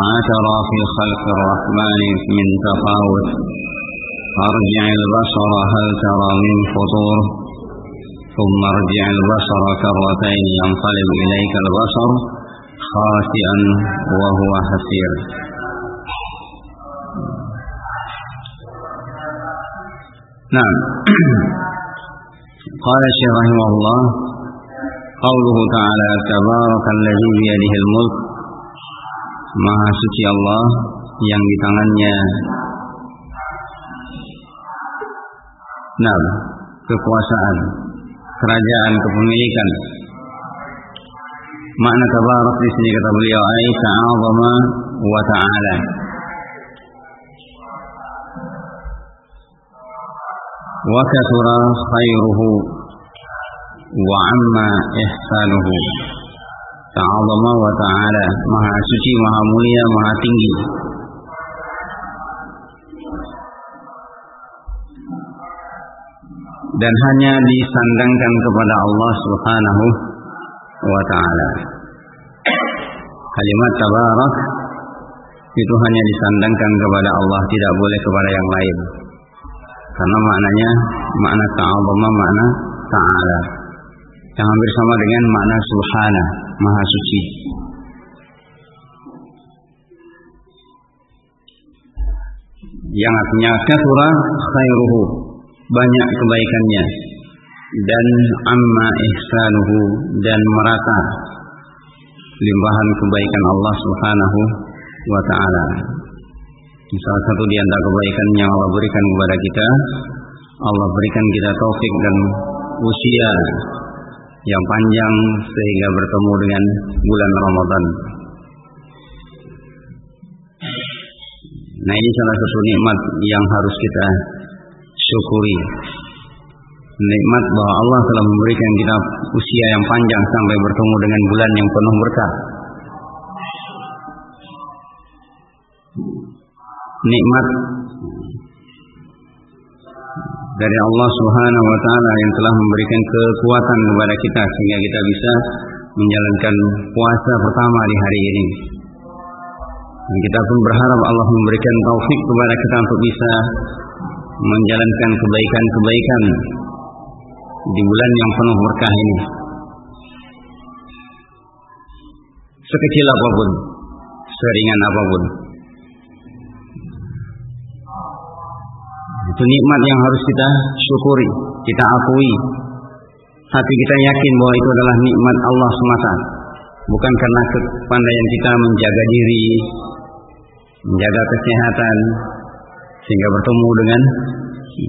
ما ترى في خلق الرحمن من تفاوت؟ أرجع البصر هل ترى من فطور؟ ثم ارجع البصر كرتين ينقلب إليك البصر خاسئا وهو حسير. نعم. قال الشيخ رحمه الله قوله تعالى تبارك الذي بيده الملك Maha suci Allah yang di tangannya Nah, kekuasaan, kerajaan, kepemilikan. Makna tabarak di sini kata beliau ai ta'azama wa ta'ala. Wa kathura khairuhu wa amma ihsanuhu. Ta'azama wa ta'ala. Maha suci, maha mulia, maha tinggi. Dan hanya disandangkan kepada Allah subhanahu wa ta'ala. Kalimat tabarak Itu hanya disandangkan kepada Allah Tidak boleh kepada yang lain. Karena maknanya Makna ta'azama, makna ta'ala. Yang hampir sama dengan makna subhana Maha suci. Yang artinya kathura khairuhu. Banyak kebaikannya. Dan amma ihsanuhu. Dan merata Limpahan kebaikan Allah subhanahu wa ta'ala. Salah satu di antara kebaikan yang Allah berikan kepada kita Allah berikan kita taufik dan usia yang panjang sehingga bertemu dengan bulan Ramadan. Nah ini salah satu nikmat yang harus kita syukuri. Nikmat bahwa Allah telah memberikan kita usia yang panjang sampai bertemu dengan bulan yang penuh berkah. Nikmat dari Allah Subhanahu wa taala yang telah memberikan kekuatan kepada kita sehingga kita bisa menjalankan puasa pertama di hari ini. Dan kita pun berharap Allah memberikan taufik kepada kita untuk bisa menjalankan kebaikan-kebaikan di bulan yang penuh berkah ini. Sekecil apa pun, seringan apa pun. Itu nikmat yang harus kita syukuri, kita akui. Hati kita yakin bahwa itu adalah nikmat Allah semata. Bukan karena kepandaian kita menjaga diri, menjaga kesehatan, sehingga bertemu dengan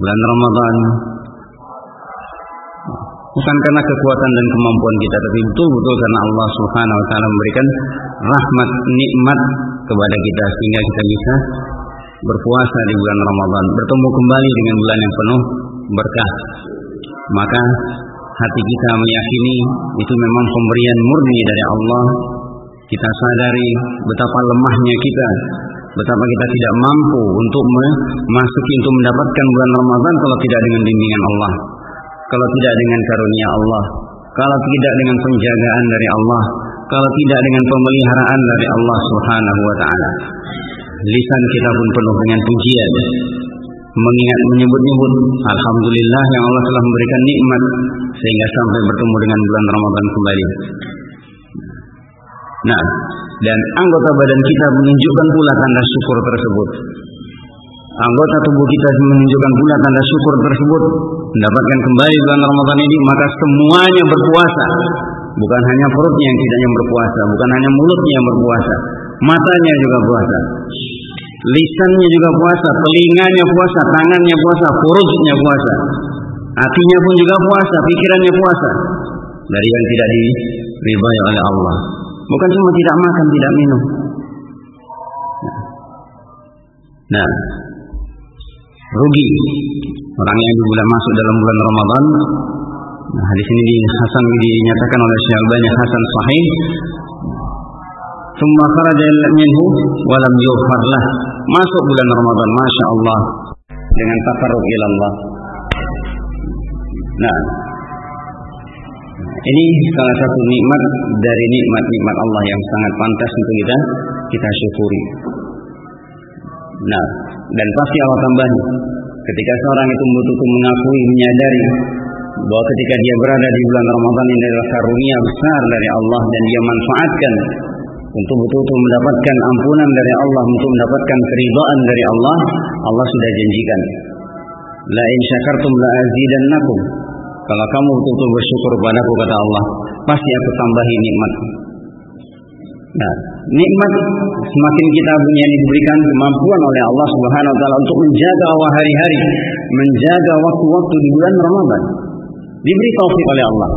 bulan Ramadan. Bukan karena kekuatan dan kemampuan kita, tapi betul-betul karena Allah Subhanahu wa taala memberikan rahmat nikmat kepada kita sehingga kita bisa berpuasa di bulan Ramadan, bertemu kembali dengan bulan yang penuh berkah. Maka hati kita meyakini itu memang pemberian murni dari Allah. Kita sadari betapa lemahnya kita, betapa kita tidak mampu untuk memasuki untuk mendapatkan bulan Ramadan kalau tidak dengan bimbingan Allah, kalau tidak dengan karunia Allah, kalau tidak dengan penjagaan dari Allah, kalau tidak dengan pemeliharaan dari Allah Subhanahu wa taala lisan kita pun penuh dengan pujian mengingat menyebut-nyebut alhamdulillah yang Allah telah memberikan nikmat sehingga sampai bertemu dengan bulan Ramadan kembali. Nah, dan anggota badan kita menunjukkan pula tanda syukur tersebut. Anggota tubuh kita menunjukkan pula tanda syukur tersebut mendapatkan kembali bulan Ramadan ini maka semuanya berpuasa. Bukan hanya perutnya yang tidak yang berpuasa, bukan hanya mulutnya yang berpuasa, matanya juga puasa. Lisannya juga puasa, telinganya puasa, tangannya puasa, furujnya puasa. Hatinya pun juga puasa, pikirannya puasa. Dari yang tidak diribai oleh Allah. Bukan cuma tidak makan, tidak minum. Nah, rugi orang yang di bulan masuk dalam bulan Ramadan. Nah, di sini di Hasan dinyatakan oleh Syekh Albani Hasan sahih. Thumma kharaja minhu wa lam yughfar lah. Masuk bulan Ramadan, Masya Allah dengan takarrub ila Allah. Nah, ini salah satu nikmat dari nikmat-nikmat Allah yang sangat pantas untuk kita kita syukuri. Nah, dan pasti Allah tambahi ketika seorang itu betul-betul mengakui, menyadari bahwa ketika dia berada di bulan Ramadan ini adalah karunia besar dari Allah dan dia manfaatkan untuk betul-betul mendapatkan ampunan dari Allah, untuk mendapatkan keridhaan dari Allah, Allah sudah janjikan. La in syakartum la azidannakum. Kalau kamu betul-betul bersyukur padaku kata Allah, pasti aku tambahi nikmat. Nah, nikmat semakin kita punya diberikan kemampuan oleh Allah Subhanahu wa taala untuk menjaga awal hari-hari, menjaga waktu-waktu di bulan Ramadan. Diberi taufik oleh Allah.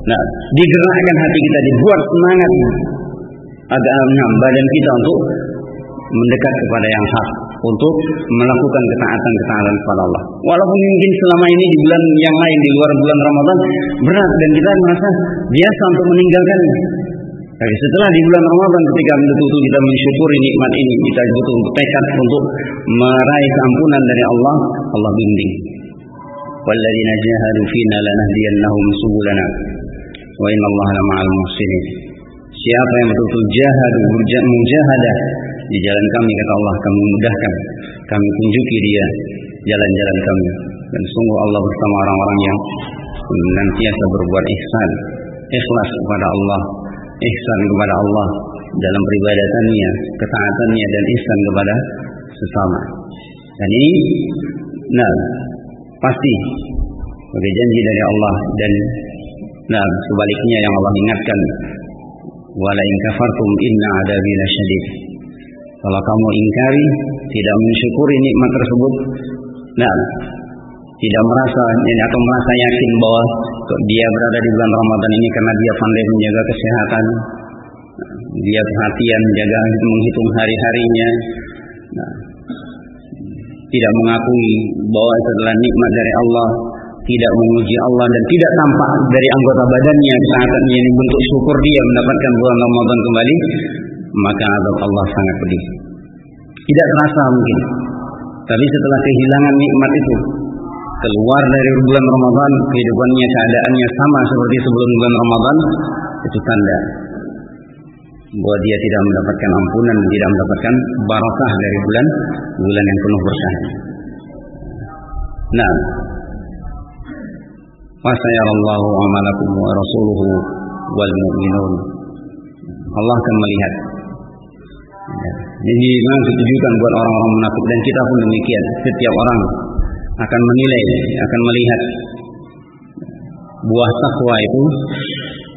Nah, digerakkan hati kita, dibuat semangat agak badan kita untuk mendekat kepada yang hak untuk melakukan ketaatan-ketaatan kepada Allah. Walaupun mungkin selama ini di bulan yang lain di luar bulan Ramadan berat dan kita merasa biasa untuk meninggalkannya. Tapi setelah di bulan Ramadan ketika betul-betul kita mensyukuri nikmat ini, kita betul untuk tekad untuk meraih keampunan dari Allah, Allah bimbing. Walladzina jahadu fina lanahdiyannahum subulana wa inna Allah lama'al muhsinin. Siapa yang betul-betul jahad, mujahadah di jalan kami kata Allah kami mudahkan, kami tunjuki dia jalan-jalan kami dan sungguh Allah bersama orang-orang yang senantiasa berbuat ihsan, ikhlas kepada Allah, ihsan kepada Allah dalam peribadatannya, ketaatannya dan ihsan kepada sesama. Dan ini nah pasti sebagai janji dari Allah dan nah sebaliknya yang Allah ingatkan wala in kafartum inna adabi lasyadid. Kalau kamu ingkari, tidak mensyukuri nikmat tersebut, nah, tidak merasa atau merasa yakin bahwa dia berada di bulan Ramadan ini karena dia pandai menjaga kesehatan, dia perhatian menjaga menghitung hari-harinya, nah, tidak mengakui bahwa itu adalah nikmat dari Allah, tidak memuji Allah dan tidak tampak dari anggota badannya saat ini bentuk syukur dia mendapatkan bulan Ramadan kembali, maka azab Allah sangat pedih. Tidak terasa mungkin. Tapi setelah kehilangan nikmat itu, keluar dari bulan Ramadan, kehidupannya keadaannya sama seperti sebelum bulan Ramadan, itu tanda bahwa dia tidak mendapatkan ampunan, tidak mendapatkan barakah dari bulan bulan yang penuh berkah. Nah, Amalakum wa rasuluhu wal mu'minun. Allah akan melihat. Jadi memang ditujukan buat orang-orang munafik dan kita pun demikian. Setiap orang akan menilai, akan melihat buah takwa itu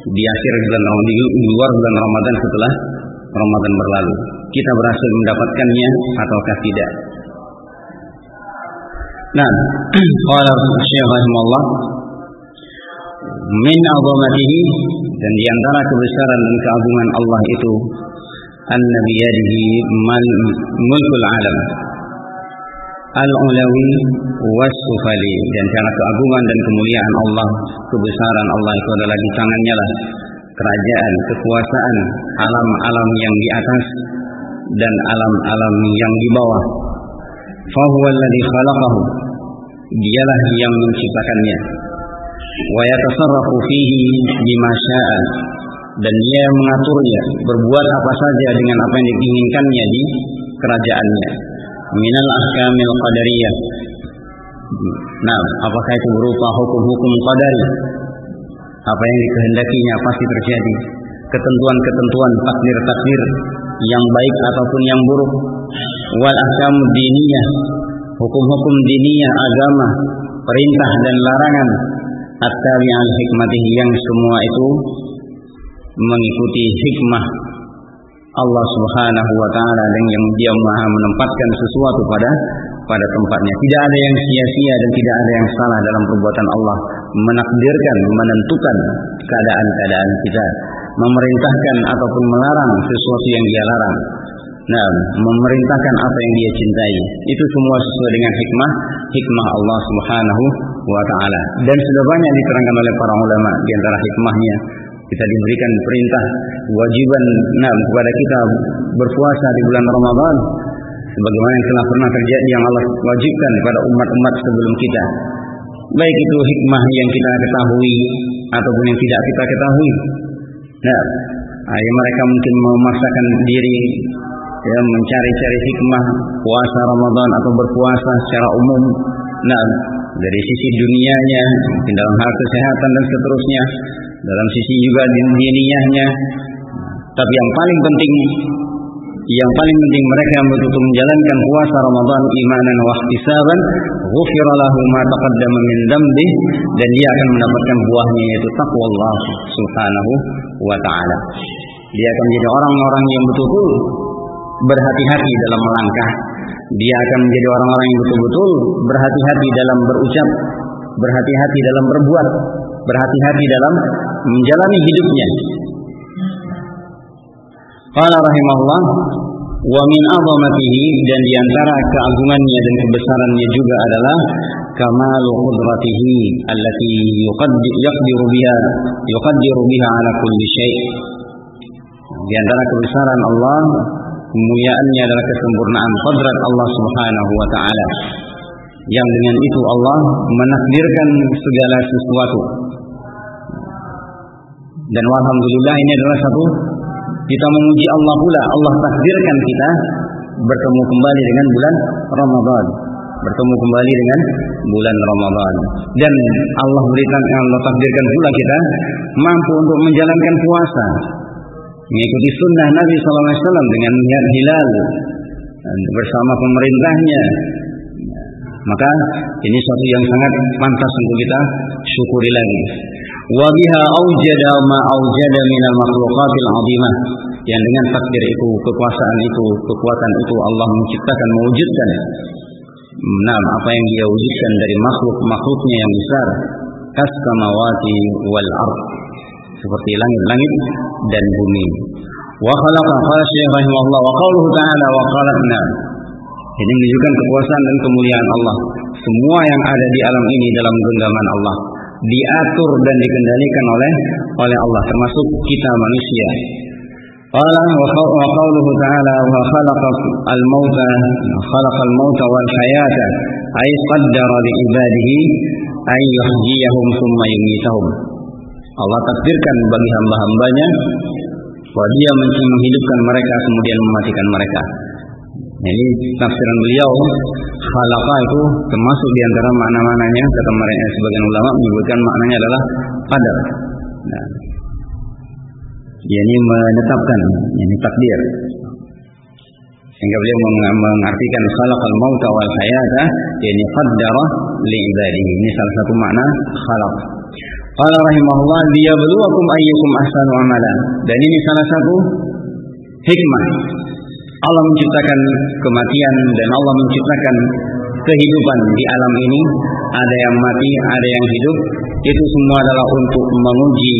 di akhir bulan Ramadan, di luar bulan Ramadan setelah Ramadan berlalu. Kita berhasil mendapatkannya ataukah tidak? Nah, qala rahimahullah min azamatihi dan di antara kebesaran dan keagungan Allah itu anna biyadihi mal mulkul alam. Al-ulawi was-sufali dan karena keagungan dan kemuliaan Allah kebesaran Allah itu adalah di tangannya lah kerajaan kekuasaan alam-alam yang di atas dan alam-alam yang di bawah. Fahuwa alladhi khalaqahu dialah yang menciptakannya wa yatasarrafu fihi bima syaa dan dia mengaturnya berbuat apa saja dengan apa yang diinginkannya di kerajaannya. Minal ahkamil qadariyah. Nah apakah itu berupa hukum-hukum qadari? Apa yang dikehendakinya pasti terjadi. Ketentuan-ketentuan takdir-takdir yang baik ataupun yang buruk. Wal ahkam diniyah. Hukum-hukum diniyah agama perintah dan larangan at-tabi al hikmatihi yang semua itu mengikuti hikmah Allah Subhanahu wa taala dan yang dia Maha menempatkan sesuatu pada pada tempatnya. Tidak ada yang sia-sia dan tidak ada yang salah dalam perbuatan Allah menakdirkan, menentukan keadaan-keadaan kita, memerintahkan ataupun melarang sesuatu yang dia larang. Nah, memerintahkan apa yang dia cintai. Itu semua sesuai dengan hikmah, hikmah Allah Subhanahu wa taala. Dan sudah banyak diterangkan oleh para ulama di antara hikmahnya kita diberikan perintah kewajiban nah kepada kita berpuasa di bulan Ramadan sebagaimana yang telah pernah terjadi yang Allah wajibkan kepada umat-umat sebelum kita. Baik itu hikmah yang kita ketahui ataupun yang tidak kita ketahui. Nah, yang mereka mungkin memaksakan diri ya mencari-cari hikmah puasa Ramadan atau berpuasa secara umum. Nah, dari sisi dunianya, dalam hal kesehatan dan seterusnya, dalam sisi juga diniyahnya. Tapi yang paling penting yang paling penting mereka yang betul-betul menjalankan puasa Ramadan imanan wa ihtisaban ghufira lahu ma taqaddama min dambi dan dia akan mendapatkan buahnya yaitu takwa Allah Subhanahu wa taala. Dia akan menjadi orang-orang yang betul-betul berhati-hati dalam melangkah. Dia akan menjadi orang-orang yang betul-betul berhati-hati dalam berucap, berhati-hati dalam berbuat, berhati-hati dalam menjalani hidupnya. Qala rahimahullah wa min azamatihi dan di antara keagungannya dan kebesarannya juga adalah kamalu qudratihi allati yuqaddiru biha yuqaddiru biha ala kulli syai' di antara kebesaran Allah kemuliaannya adalah kesempurnaan kodrat Allah Subhanahu wa taala. Yang dengan itu Allah menakdirkan segala sesuatu. Dan alhamdulillah ini adalah satu kita memuji Allah pula. Allah takdirkan kita bertemu kembali dengan bulan Ramadan. Bertemu kembali dengan bulan Ramadan. Dan Allah berikan Allah takdirkan pula kita mampu untuk menjalankan puasa mengikuti sunnah Nabi SAW dengan niat hilal bersama pemerintahnya. Maka ini suatu yang sangat pantas untuk kita syukuri lagi. Wa biha aujada ma aujada minal makhluqatil azimah. Yang dengan takdir itu kekuasaan itu kekuatan itu Allah menciptakan mewujudkan. Nah, apa yang dia wujudkan dari makhluk-makhluknya yang besar. Kas samawati wal ard seperti langit-langit dan bumi. Wa khalaqa qala rahimahullah wa qauluhu ta'ala wa khalaqna. Ini menunjukkan kekuasaan dan kemuliaan Allah. Semua yang ada di alam ini dalam genggaman Allah diatur dan dikendalikan oleh oleh Allah termasuk kita manusia. Qala wa qauluhu ta'ala wa khalaqa al-mauta khalaqa al-mauta wal hayata ay qaddara li ibadihi ay yuhyiyahum thumma. Allah takdirkan bagi hamba-hambanya bahwa dia menghidupkan mereka kemudian mematikan mereka. Jadi tafsiran beliau khalaqa itu termasuk di antara makna-maknanya kata mereka sebagian ulama menyebutkan maknanya adalah qadar. Nah, yakni menetapkan, yakni takdir. Sehingga beliau mengartikan khalaqal mauta wal hayata yakni qaddara li ibadihi. Ini salah satu makna khalaq. Qala rahimahullah liyabluwakum ayyukum ahsanu amala. Dan ini salah satu hikmah. Allah menciptakan kematian dan Allah menciptakan kehidupan di alam ini. Ada yang mati, ada yang hidup. Itu semua adalah untuk menguji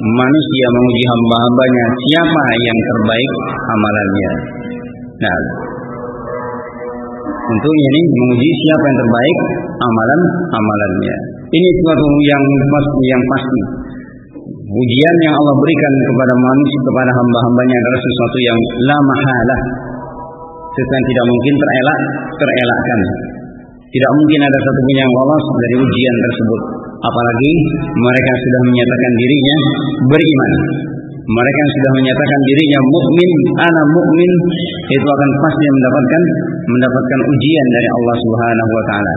manusia menguji hamba-hambanya siapa yang terbaik amalannya. Nah untuk ini menguji siapa yang terbaik amalan amalannya ini suatu yang pasti yang pasti. Ujian yang Allah berikan kepada manusia kepada hamba-hambanya adalah sesuatu yang la mahalah sesuatu yang tidak mungkin terelak terelakkan. Tidak mungkin ada satu pun yang lolos dari ujian tersebut. Apalagi mereka sudah menyatakan dirinya beriman mereka yang sudah menyatakan dirinya mukmin anak mukmin itu akan pasti mendapatkan mendapatkan ujian dari Allah Subhanahu wa taala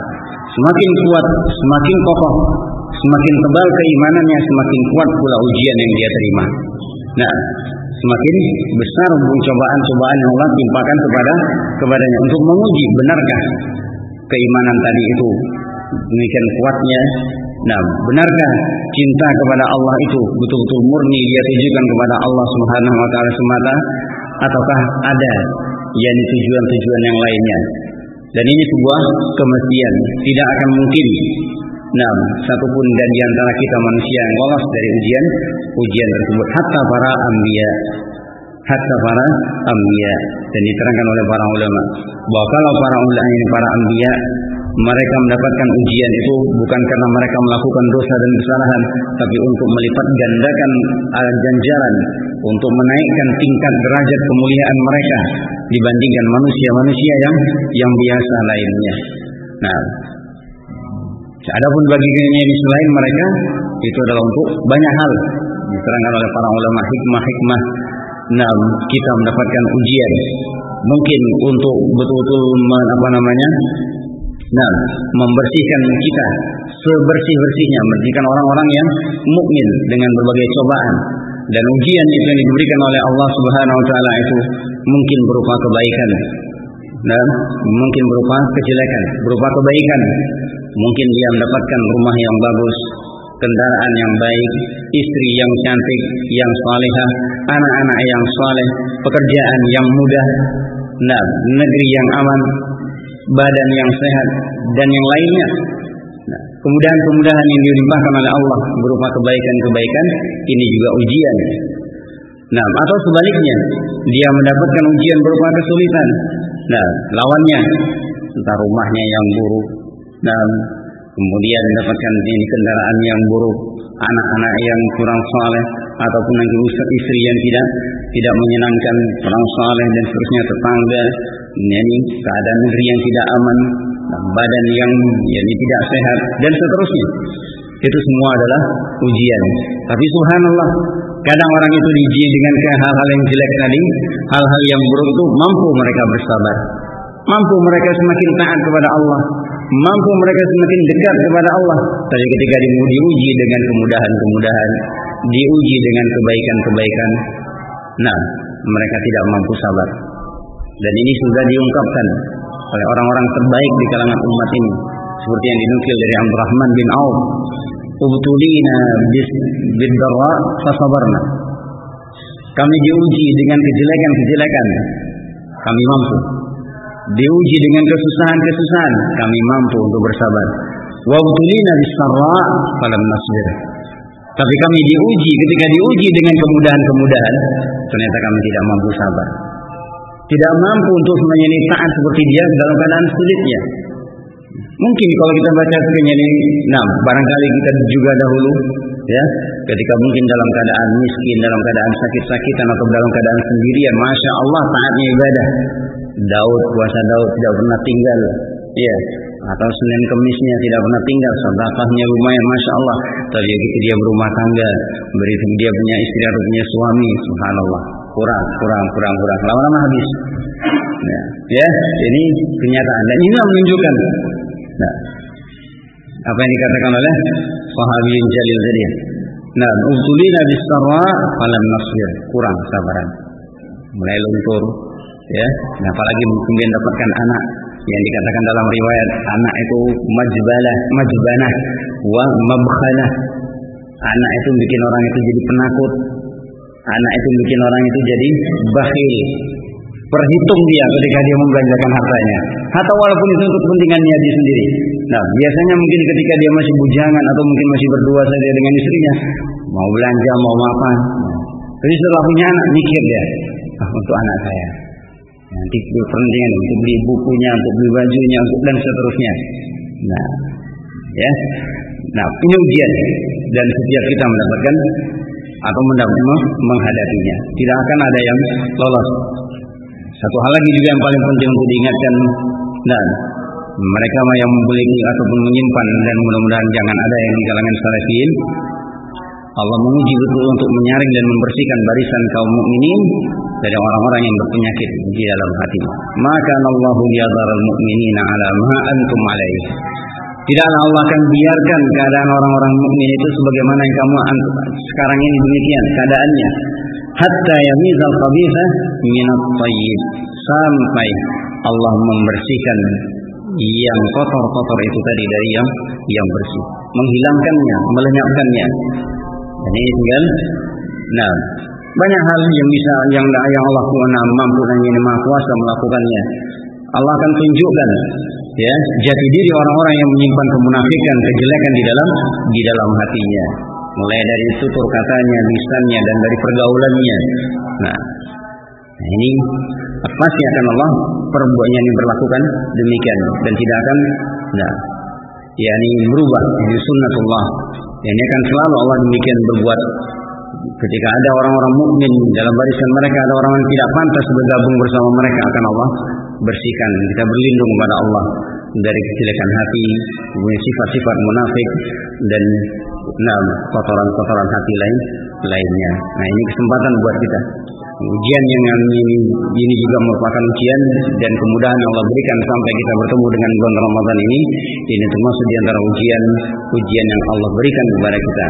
semakin kuat semakin kokoh Semakin tebal keimanannya, semakin kuat pula ujian yang dia terima. Nah, semakin besar cobaan-cobaan yang Allah timpakan kepada kepadanya untuk menguji benarkah keimanan tadi itu demikian kuatnya. Nah, benarkah cinta kepada Allah itu betul-betul murni dia tujukan kepada Allah Subhanahu wa taala semata ataukah ada yang tujuan-tujuan yang lainnya? Dan ini sebuah kemestian, tidak akan mungkin. Nah, satupun dan di antara kita manusia yang lolos dari ujian ujian tersebut hatta para ambia hatta para anbiya. Dan diterangkan oleh para ulama. Bahwa kalau para ulama ini para anbiya mereka mendapatkan ujian itu bukan karena mereka melakukan dosa dan kesalahan, tapi untuk melipat gandakan ganjaran, untuk menaikkan tingkat derajat kemuliaan mereka dibandingkan manusia-manusia yang yang biasa lainnya. Nah, adapun bagi ini selain mereka itu adalah untuk banyak hal diterangkan oleh para ulama hikmah-hikmah. Nah, kita mendapatkan ujian mungkin untuk betul-betul apa namanya Nah, membersihkan kita. Sebersih-bersihnya, membersihkan orang-orang yang mukmin dengan berbagai cobaan. Dan ujian itu yang diberikan oleh Allah Subhanahu wa taala itu mungkin berupa kebaikan. Dan mungkin berupa kejelekan, berupa kebaikan. Mungkin dia mendapatkan rumah yang bagus, kendaraan yang baik, istri yang cantik, yang salehah, anak-anak yang saleh, pekerjaan yang mudah, nah, negeri yang aman, badan yang sehat dan yang lainnya. Nah, kemudahan-kemudahan yang dilimpahkan oleh Allah berupa kebaikan-kebaikan ini juga ujian. Nah, atau sebaliknya, dia mendapatkan ujian berupa kesulitan. Nah, lawannya entah rumahnya yang buruk, dan kemudian mendapatkan ini kendaraan yang buruk, anak-anak yang kurang saleh, ataupun nanti istri yang tidak tidak menyenangkan, kurang saleh dan seterusnya tetangga, ini keadaan negeri yang tidak aman, badan yang yang tidak sehat dan seterusnya. Itu semua adalah ujian. Tapi subhanallah, kadang orang itu diuji dengan hal-hal yang jelek tadi, hal-hal yang buruk itu mampu mereka bersabar. Mampu mereka semakin taat kepada Allah, mampu mereka semakin dekat kepada Allah. Tapi ketika diuji dengan kemudahan-kemudahan, diuji dengan kebaikan-kebaikan, nah mereka tidak mampu sabar. Dan ini sudah diungkapkan oleh orang-orang terbaik di kalangan umat ini. Seperti yang dinukil dari Abdurrahman bin Auf. Ubtulina bid-darra fasabarna. Kami diuji dengan kejelekan-kejelekan. Kami mampu. Diuji dengan kesusahan-kesusahan. Kami mampu untuk bersabar. Wa ubtulina bis-sarra falam nasbir. Tapi kami diuji ketika diuji dengan kemudahan-kemudahan, ternyata kami tidak mampu sabar tidak mampu untuk menyanyi taat seperti dia dalam keadaan sulitnya. Mungkin kalau kita baca ini, nah barangkali kita juga dahulu ya, ketika mungkin dalam keadaan miskin, dalam keadaan sakit-sakitan atau dalam keadaan sendirian, masya Allah taatnya ibadah. Daud puasa Daud tidak pernah tinggal, ya, atau Senin Kemisnya tidak pernah tinggal, sedekahnya lumayan, masya Allah. Tapi dia berumah tangga, beri dia punya istri atau punya suami, subhanallah kurang, kurang, kurang, kurang. Lama-lama habis. Ya, ya, ini kenyataan. Dan ini menunjukkan nah, apa yang dikatakan oleh sahabi jalil tadi. Nah, ubtulina bisarra falam nasbir. Kurang sabaran. Mulai luntur, ya. Nah, apalagi kemudian dapatkan anak yang dikatakan dalam riwayat anak itu majbalah, majbanah wa mabkhalah. Anak itu bikin orang itu jadi penakut, Anak itu bikin orang itu jadi bakhil. Perhitung dia ketika dia membelanjakan hartanya. Atau walaupun itu untuk kepentingannya dia sendiri. Nah, biasanya mungkin ketika dia masih bujangan atau mungkin masih berdua saja dengan istrinya, mau belanja, mau makan. Jadi setelah punya anak, mikir dia, ah, untuk anak saya. Nanti kepentingan untuk beli bukunya, untuk beli bajunya, untuk dan seterusnya. Nah, ya. Nah, ini ujian dan setiap kita mendapatkan atau menghadapinya. Tidak akan ada yang lolos. Satu hal lagi juga yang paling penting untuk diingatkan dan mereka yang memiliki ataupun menyimpan dan mudah-mudahan jangan ada yang di kalangan salafin Allah menguji betul untuk menyaring dan membersihkan barisan kaum mukminin dari orang-orang yang berpenyakit di dalam hati. Maka Allah yadharal mu'minina ala ma antum alaihi. Tidaklah Allah akan biarkan keadaan orang-orang mukmin itu sebagaimana yang kamu sekarang ini demikian keadaannya. Hatta yamizal khabitha minat tayyib. Sampai Allah membersihkan yang kotor-kotor itu tadi dari yang yang bersih, menghilangkannya, melenyapkannya. Dan ini tinggal nah banyak hal yang bisa yang yang Allah mampu dan yang maha kuasa melakukannya. Allah akan tunjukkan ya jati diri orang-orang yang menyimpan kemunafikan kejelekan di dalam di dalam hatinya. Mulai dari tutur katanya lisannya dan dari pergaulannya. Nah Nah, ini pasti akan Allah perbuatan yang berlakukan demikian dan tidak akan nah, yakni berubah ini sunnatullah. Ini akan selalu Allah demikian berbuat. Ketika ada orang-orang mukmin dalam barisan mereka ada orang yang tidak pantas bergabung bersama mereka akan Allah bersihkan kita berlindung kepada Allah dari kejelekan hati, punya sifat-sifat munafik dan nah, kotoran-kotoran hati lain lainnya. Nah ini kesempatan buat kita. Ujian yang ini, ini juga merupakan ujian dan kemudahan yang Allah berikan sampai kita bertemu dengan bulan Ramadan ini. Ini termasuk di antara ujian ujian yang Allah berikan kepada kita.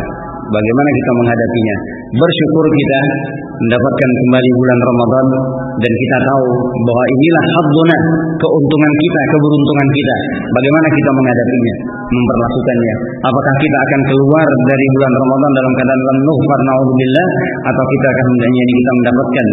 Bagaimana kita menghadapinya? Bersyukur kita mendapatkan kembali bulan Ramadan dan kita tahu bahwa inilah hadduna, keuntungan kita, keberuntungan kita. Bagaimana kita menghadapinya, memperlakukannya? Apakah kita akan keluar dari bulan Ramadan dalam keadaan lam nughfar naudzubillah atau kita akan menjadi kita mendapatkan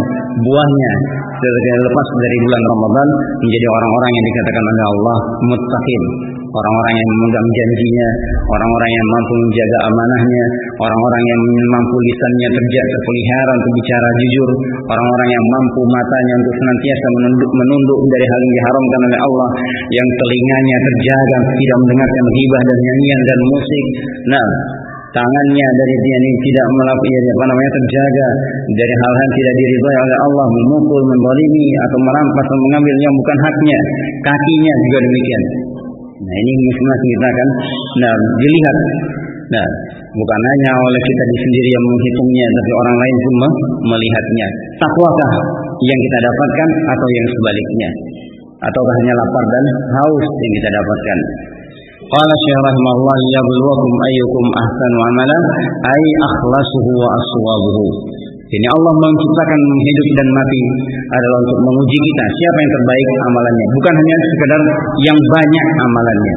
buahnya setelah lepas dari bulan Ramadan menjadi orang-orang yang dikatakan oleh Allah muttaqin orang-orang yang memegang janjinya, orang-orang yang mampu menjaga amanahnya, orang-orang yang mampu lisannya terjaga terpelihara untuk bicara jujur, orang-orang yang mampu matanya untuk senantiasa menunduk, menunduk dari hal yang diharamkan oleh Allah, yang telinganya terjaga tidak mendengarkan hibah dan nyanyian dan musik. Nah, tangannya dari dia ini tidak melakukan apa namanya terjaga dari hal-hal tidak diridhai oleh Allah memukul, mendolimi atau merampas atau mengambil yang bukan haknya kakinya juga demikian Nah ini masing-masing kita kan nah, dilihat. Nah, bukan hanya oleh kita sendiri yang menghitungnya, tapi orang lain pun melihatnya. Takwakah yang kita dapatkan atau yang sebaliknya? Ataukah hanya lapar dan haus yang kita dapatkan? Qala Syekh rahimahullah yabluwakum ayyukum ahsanu amala ay akhlasuhu wa aswabuhu. Ini Allah menciptakan hidup dan mati adalah untuk menguji kita siapa yang terbaik amalannya. Bukan hanya sekedar yang banyak amalannya.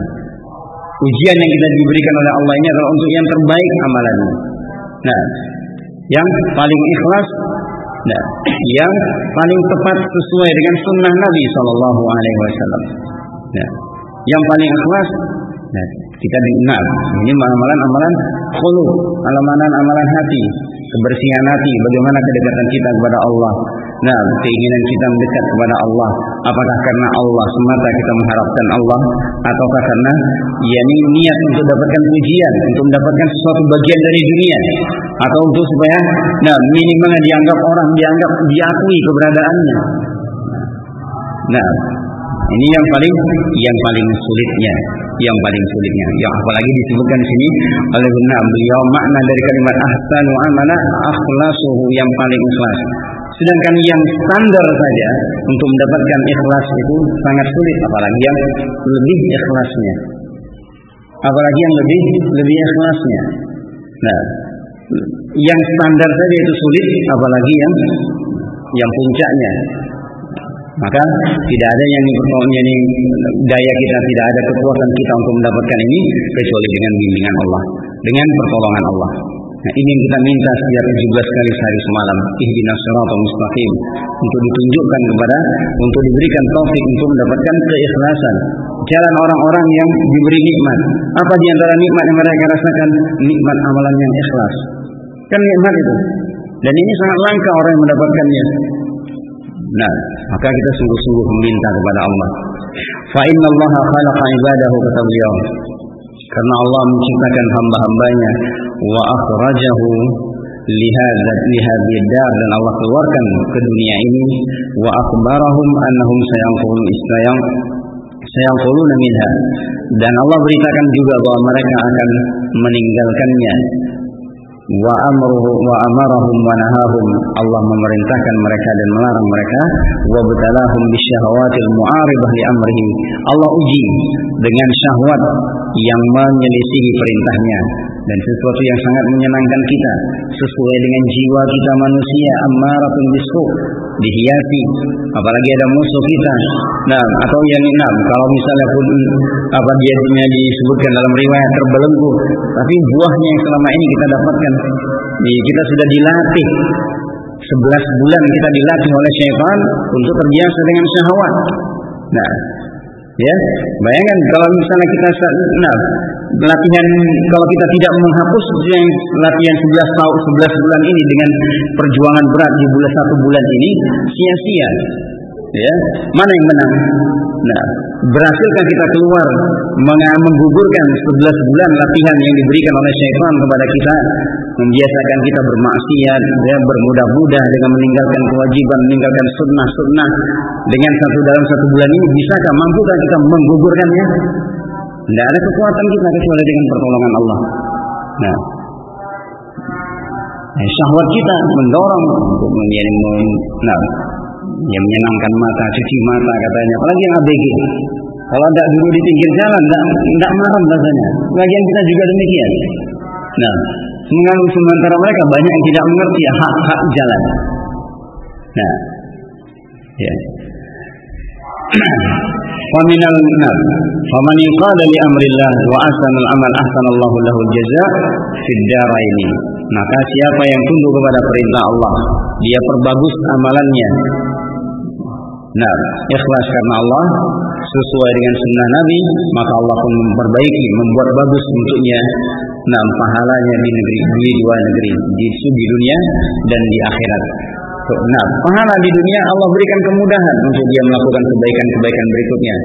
Ujian yang kita diberikan oleh Allah ini adalah untuk yang terbaik amalannya. Nah, yang paling ikhlas, nah, yang paling tepat sesuai dengan sunnah Nabi Shallallahu Alaihi Wasallam. Nah, yang paling ikhlas, nah, kita nah, ini amalan-amalan khulu, amalan-amalan hati, kebersihan hati, bagaimana kedekatan kita kepada Allah. Nah, keinginan kita mendekat kepada Allah, apakah karena Allah semata kita mengharapkan Allah, ataukah karena yakni niat untuk dapatkan pujian, untuk mendapatkan sesuatu bagian dari dunia, atau untuk supaya nah minimal dianggap orang, dianggap diakui keberadaannya. Nah, ini yang paling yang paling sulitnya, yang paling sulitnya. Yang apalagi disebutkan di sini oleh benar beliau makna dari kalimat ahsanu amala akhlasuhu yang paling ikhlas. Sedangkan yang standar saja untuk mendapatkan ikhlas itu sangat sulit apalagi yang lebih ikhlasnya. Apalagi yang lebih lebih ikhlasnya. Nah, yang standar saja itu sulit apalagi yang yang puncaknya maka tidak ada yang ini daya kita tidak ada kekuatan kita untuk mendapatkan ini kecuali dengan bimbingan Allah, dengan pertolongan Allah. Nah ini yang kita minta setiap 17 kali sehari semalam Ihdinas siratal mustaqim Untuk ditunjukkan kepada Untuk diberikan taufik untuk mendapatkan keikhlasan. Jalan orang-orang yang diberi nikmat. Apa di antara nikmat yang mereka rasakan? Nikmat amalan yang ikhlas. Kan nikmat itu. Dan ini sangat langka orang yang mendapatkannya Nah, maka kita sungguh-sungguh meminta kepada Allah. Fa inna Allah khalaqa ibadahu kata beliau. Karena Allah menciptakan hamba-hambanya. Wa akhrajahu lihadza lihadhi dar. Dan Allah keluarkan ke dunia ini. Wa akhbarahum annahum sayanqulun istayang sayanquluna minha. Dan Allah beritakan juga bahwa mereka akan meninggalkannya wa amruhu wa amarahum wa nahahum. Allah memerintahkan mereka dan melarang mereka. Wa batalahum bisyahawatil mu'aribah li amrihi. Allah uji dengan syahwat yang menyelisihi perintahnya dan sesuatu yang sangat menyenangkan kita sesuai dengan jiwa kita manusia ammaratun bisu dihiasi. Apalagi ada musuh kita. Nah atau yang nah kalau misalnya pun apa dia disebutkan dalam riwayat terbelenggu tapi buahnya yang selama ini kita dapatkan kita sudah dilatih. 11 bulan kita dilatih oleh syaitan untuk terbiasa dengan syahwat. Nah Ya, bayangkan kalau misalnya kita nah, latihan kalau kita tidak menghapus yang latihan 11 tahun 11 bulan ini dengan perjuangan berat di bulan satu bulan ini sia-sia ya. Mana yang menang? Nah berhasilkah kita keluar menggugurkan 11 bulan latihan yang diberikan oleh syaitan kepada kita membiasakan kita bermaksiat ya bermudah-mudah dengan meninggalkan kewajiban meninggalkan sunnah-sunnah. Dengan satu dalam satu bulan ini bisakah mampukah kita menggugurkannya tidak ada kekuatan kita kecuali dengan pertolongan Allah. Nah. Eh, syahwat kita mendorong untuk menjadi nah, yang menyenangkan mata, cuci mata katanya. Apalagi yang ABG. Kalau tidak dulu di pinggir jalan, tidak marah rasanya. Bagian kita juga demikian. Nah, sementara mereka banyak yang tidak mengerti hak-hak jalan. Nah, ya. Faminal nar. Faman qala li amrillah wa ahsana al-amal ahsana Allahu lahu al-jazaa fid daraini. Maka siapa yang tunduk kepada perintah Allah, dia perbagus amalannya Nah, ikhlas karena Allah sesuai dengan sunnah Nabi, maka Allah pun memperbaiki, membuat bagus untuknya nah pahalanya di negeri di dua negeri, di, di dunia dan di akhirat. Nah, pahala di dunia Allah berikan kemudahan untuk dia melakukan kebaikan-kebaikan berikutnya.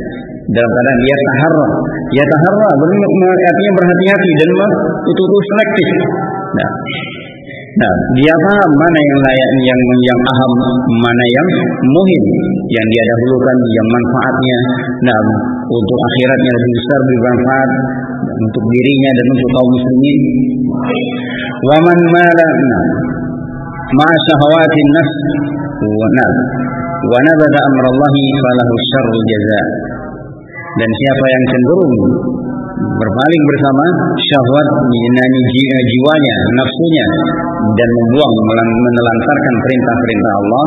Dalam keadaan dia taharra, ya taharra artinya berhati-hati dan itu selektif. Nah, Nah, dia paham mana yang layak, yang yang aham, mana yang muhim, yang dia dahulukan, yang manfaatnya, nah untuk akhiratnya lebih besar, lebih bermanfaat untuk dirinya dan untuk kaum muslimin. Waman mala ma syahwatin nafs wa nah wa nabada amrallahi falahu syarrul jaza. Dan siapa yang cenderung berpaling bersama syahwat menyenangi jiwanya, nafsunya dan membuang menelantarkan perintah-perintah Allah,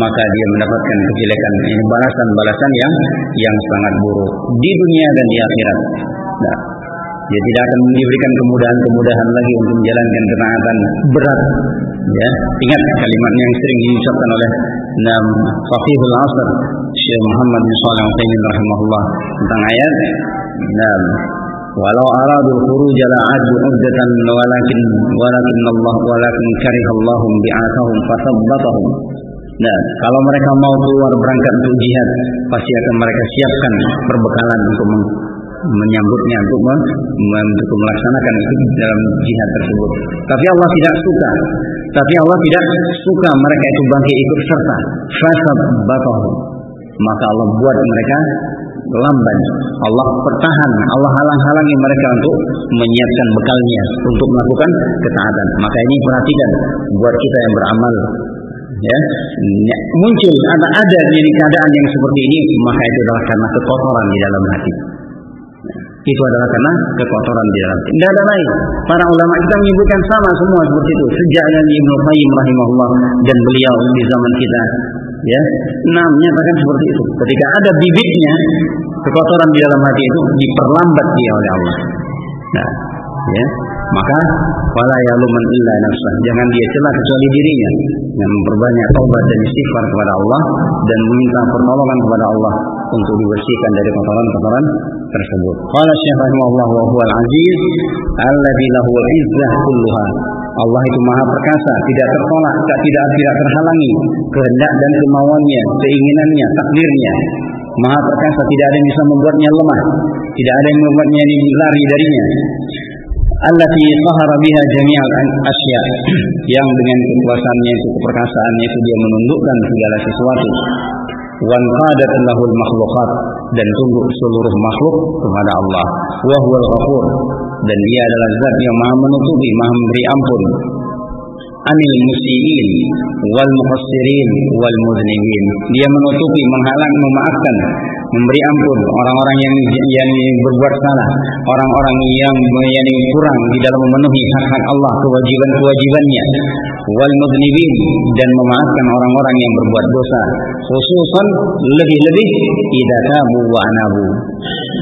maka dia mendapatkan kejelekan ini balasan-balasan yang yang sangat buruk di dunia dan di akhirat. Nah, dia tidak akan diberikan kemudahan-kemudahan lagi untuk menjalankan ketaatan berat. Ya, ingat kalimat yang sering diucapkan oleh Nam Faqihul Asr Syekh Muhammad bin Shalih Al-Utsaimin rahimahullah tentang ayat Nam walau aradul khuruj la adu uddatan walakin walakin Allah walakin karihallahum bi'athahum fasabbatahum Nah, kalau mereka mau keluar berangkat untuk jihad, pasti akan mereka siapkan perbekalan untuk menyambutnya untuk untuk melaksanakan itu dalam jihad tersebut. Tapi Allah tidak suka. Tapi Allah tidak suka mereka itu bangkit ikut serta. Fasad batahu. Maka Allah buat mereka lamban. Allah pertahan, Allah halang-halangi mereka untuk menyiapkan bekalnya untuk melakukan ketaatan. Maka ini perhatikan buat kita yang beramal ya muncul ada ada jadi keadaan yang seperti ini maka itu adalah karena kekotoran di dalam hati itu adalah karena kekotoran di dalam hati. Tidak ada lain. Para ulama kita menyebutkan sama semua seperti itu. Sejak dari Ibnu Qayyim rahimahullah dan beliau di zaman kita ya. Nah menyatakan seperti itu. Ketika ada bibitnya kekotoran di dalam hati itu diperlambat dia oleh Allah. Nah ya. Maka wala yaluman illa nafsah. Jangan dia celah kecuali dirinya yang memperbanyak taubat dan istighfar kepada Allah dan meminta pertolongan kepada Allah untuk dibersihkan dari kotoran-kotoran tersebut. Qala Syekh rahimahullah wa huwa al-aziz alladzi lahu al-izzah kulluha. Allah itu maha perkasa, tidak tertolak, tidak tidak terhalangi kehendak dan kemauannya, keinginannya, takdirnya. Maha perkasa, tidak ada yang bisa membuatnya lemah, tidak ada yang membuatnya lari darinya. Allati qahara biha jami'al asya yang dengan kekuasaannya itu keperkasaannya itu dia menundukkan segala sesuatu wan qadat lahul makhluqat. Dan tunduk seluruh makhluk kepada Allah. Wa huwal ghafur. Dan dia adalah zat yang maha menutupi maha memberi ampun. Anil musiin wal muqassirin wal muznimin. Dia menutupi menghalang memaafkan memberi ampun orang-orang yang yang berbuat salah orang-orang yang yang kurang di dalam memenuhi hak-hak Allah kewajiban-kewajibannya wal muznimin dan memaafkan orang-orang yang berbuat dosa khususan lebih-lebih idza tabu wa anabu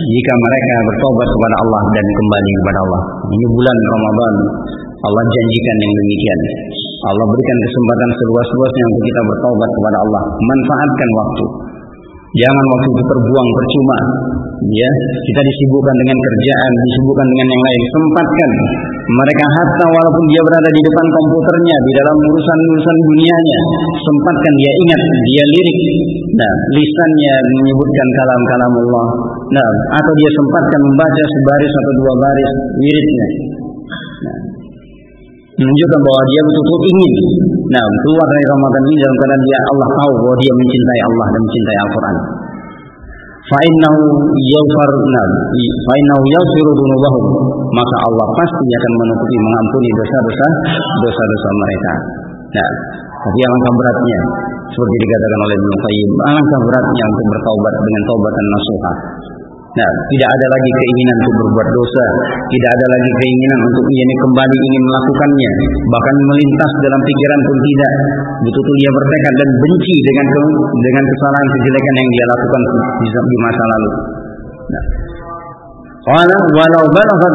jika mereka bertobat kepada Allah dan kembali kepada Allah ini bulan Ramadan Allah janjikan yang demikian. Allah berikan kesempatan seluas-luasnya untuk kita bertaubat kepada Allah. Manfaatkan waktu. Jangan waktu itu terbuang percuma. Ya, kita disibukkan dengan kerjaan, disibukkan dengan yang lain. Sempatkan mereka hatta walaupun dia berada di depan komputernya, di dalam urusan-urusan dunianya, sempatkan dia ingat, dia lirik. Nah, lisannya menyebutkan kalam-kalam Allah. Nah, atau dia sempatkan membaca sebaris atau dua baris wiridnya. Nah, menunjukkan bahwa dia betul-betul ingin. Nah keluar dari Ramadan ini dalam keadaan dia Allah tahu bahwa dia mencintai Allah dan mencintai Al-Quran. Fa'innahu yaghfar fa'innahu yaghfiru dzunubahum maka Allah pasti akan menutupi mengampuni dosa-dosa dosa-dosa mereka. Nah tapi alangkah beratnya seperti dikatakan oleh Ibnu Qayyim alangkah beratnya untuk bertaubat dengan taubatan nasuha Nah, tidak ada lagi keinginan untuk berbuat dosa, tidak ada lagi keinginan untuk ini kembali ingin melakukannya, bahkan melintas dalam pikiran pun tidak. Betul-betul dia bertekad dan benci dengan dengan kesalahan kejelekan yang dia lakukan di masa lalu. Nah, Qala walau balagat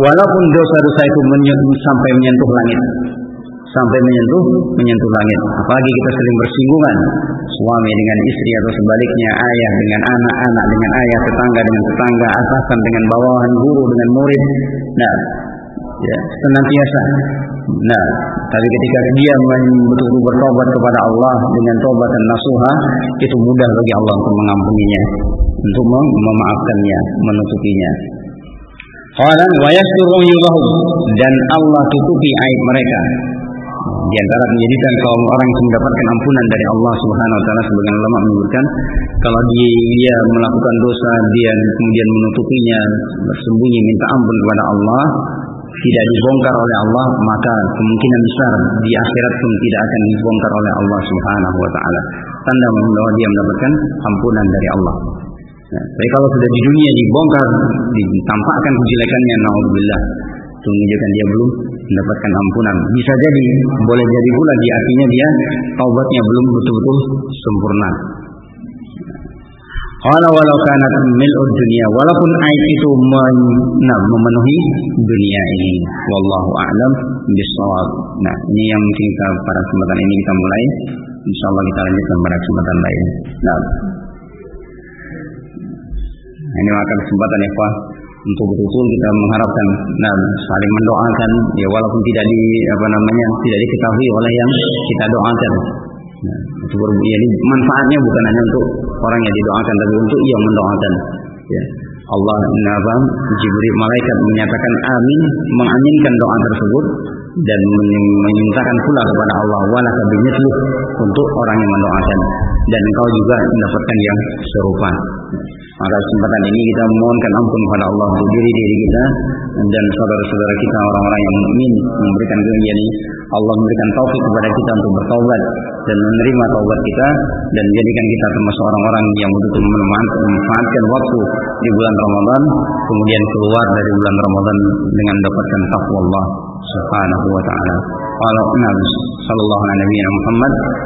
walaupun dosa-dosa itu sampai menyentuh langit sampai menyentuh menyentuh langit. Apalagi kita sering bersinggungan suami dengan istri atau sebaliknya ayah dengan anak, anak dengan ayah, tetangga dengan tetangga, atasan dengan bawahan, guru dengan murid. Nah, ya, senantiasa. Nah, tapi ketika dia betul-betul bertobat kepada Allah dengan tobat dan nasuha, itu mudah bagi Allah untuk mengampuninya, untuk memaafkannya, menutupinya. Qala wa yasturu dan Allah tutupi aib mereka di antara menjadikan kaum orang yang mendapatkan ampunan dari Allah Subhanahu wa taala sebagian ulama menyebutkan kalau dia, dia melakukan dosa dia kemudian menutupinya bersembunyi minta ampun kepada Allah tidak dibongkar oleh Allah maka kemungkinan besar di akhirat pun tidak akan dibongkar oleh Allah Subhanahu wa taala. Tanda bahwa dia mendapatkan ampunan dari Allah. Nah, tapi kalau sudah di dunia dibongkar, ditampakkan kejelekannya, naudzubillah, itu menunjukkan dia belum mendapatkan ampunan. Bisa jadi, boleh jadi pula di artinya dia taubatnya belum betul-betul sempurna. Kalau walau kanat mil'ud dunia walaupun air itu men, nah, memenuhi dunia ini. Wallahu a'lam bishawab. Nah, ini yang mungkin kita pada kesempatan ini kita mulai. Insyaallah kita lanjutkan pada kesempatan lain. Nah. Ini akan kesempatan ya Pak untuk betul-betul kita mengharapkan dan saling mendoakan ya walaupun tidak di apa namanya tidak diketahui oleh yang kita doakan. Nah, itu ya, ini manfaatnya bukan hanya untuk orang yang didoakan tapi untuk yang mendoakan. Ya. Allah naba Jibril malaikat menyatakan amin mengaminkan doa tersebut dan memintakan pula kepada Allah wala kabinitlu untuk orang yang mendoakan dan engkau juga mendapatkan yang serupa. Maka kesempatan ini kita memohonkan ampun kepada Allah untuk diri diri kita dan saudara-saudara kita orang-orang yang mukmin memberikan kemuliaan ini. Allah memberikan taufik kepada kita untuk bertaubat dan menerima taubat kita dan menjadikan kita termasuk orang-orang yang betul-betul memanfaatkan waktu di bulan Ramadan kemudian keluar dari bulan Ramadan dengan mendapatkan takwa Allah Subhanahu wa taala. Qala Nabi sallallahu alaihi Muhammad